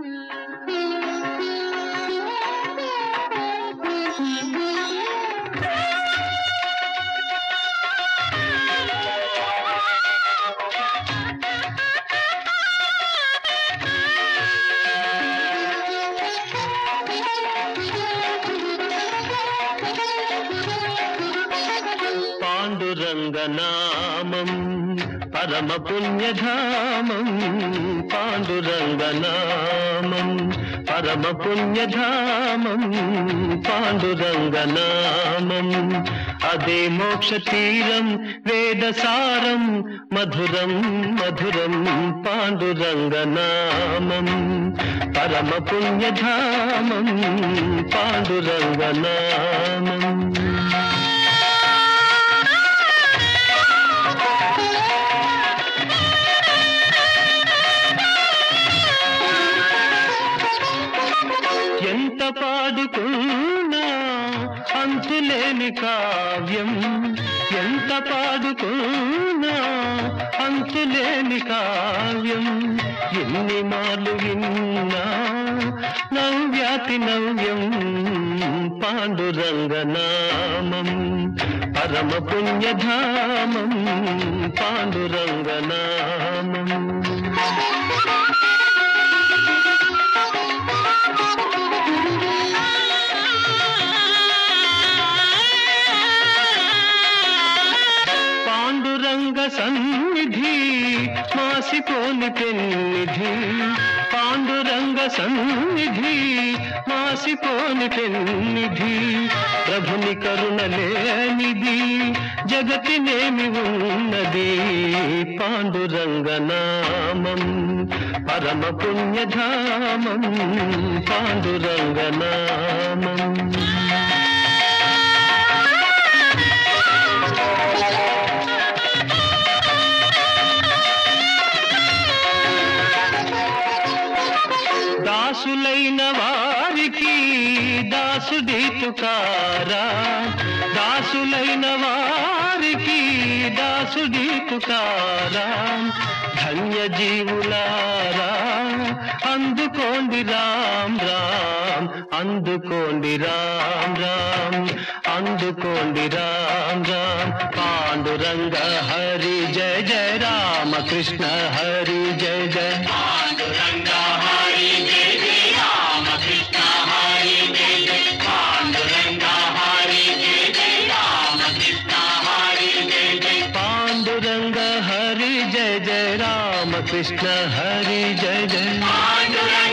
Música పాండురంగనామం పరమ పుణ్యధామం పాండురంగనామం పరమ పుణ్యధామం పాండురంగనామం. అదే మోక్ష తీరం వేదసారం మధురం మధురం పాండురంగనామం. పరమ పుణ్యధామం పాండురంగనామం. పాడుకున్నా అంతులేని కావ్యం ఎంత పాడుకున్నా అంతులేని కావ్యం ఎన్ని మాలు విన్నా నవ్యాతి నవ్యం పాండురంగనామం పరమ పుణ్యధామం పాండురంగనామం. మాసిపోని పెన్నిధి పాండురంగ సన్నిధి మాసిపోని పెన్నిధి ప్రభుని కరుణ లేనిది జగతినేమి ఉన్నది. పాండురంగ నామం పరమ పుణ్యధామం పాండురంగ నామం. దాసులైన వారికి దాసుడి తుకారా దాసులైన వారికి దాసుడి తుకారా ధన్య జీవులారా అందుకోండి రామ్ రామ్ అందుకోండి రామ్ రామ్ అందుకోండి రామ్ రామ్. పాండురంగ హరి జయ జయ రామ కృష్ణ హరి జయ पांडुरंग हरि जय जय राम कृष्ण हरि जय जय।